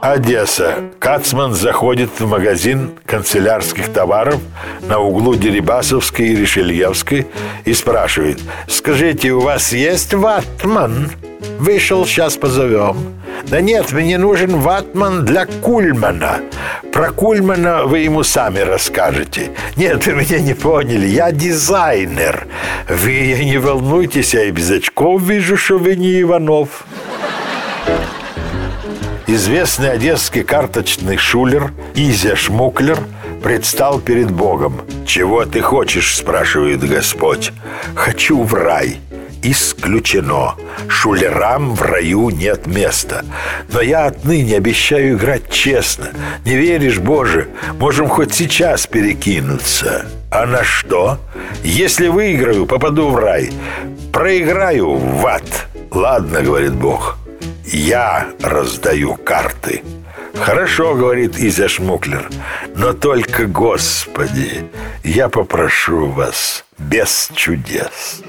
Одесса. Кацман заходит в магазин канцелярских товаров на углу Дерибасовской и Решельевской и спрашивает «Скажите, у вас есть ватман?» «Вышел, сейчас позовем». «Да нет, мне нужен ватман для Кульмана». «Про Кульмана вы ему сами расскажете». «Нет, вы меня не поняли, я дизайнер». «Вы не волнуйтесь, я и без очков вижу, что вы не Иванов». Известный одесский карточный шулер Изя Шмуклер предстал перед Богом. «Чего ты хочешь?» – спрашивает Господь. «Хочу в рай». Исключено. Шулерам в раю нет места. Но я отныне обещаю играть честно. Не веришь, Боже? Можем хоть сейчас перекинуться. А на что? Если выиграю, попаду в рай. Проиграю в ад. Ладно, говорит Бог. Я раздаю карты. Хорошо, говорит Изя Шмуклер, но только, Господи, я попрошу вас без чудес.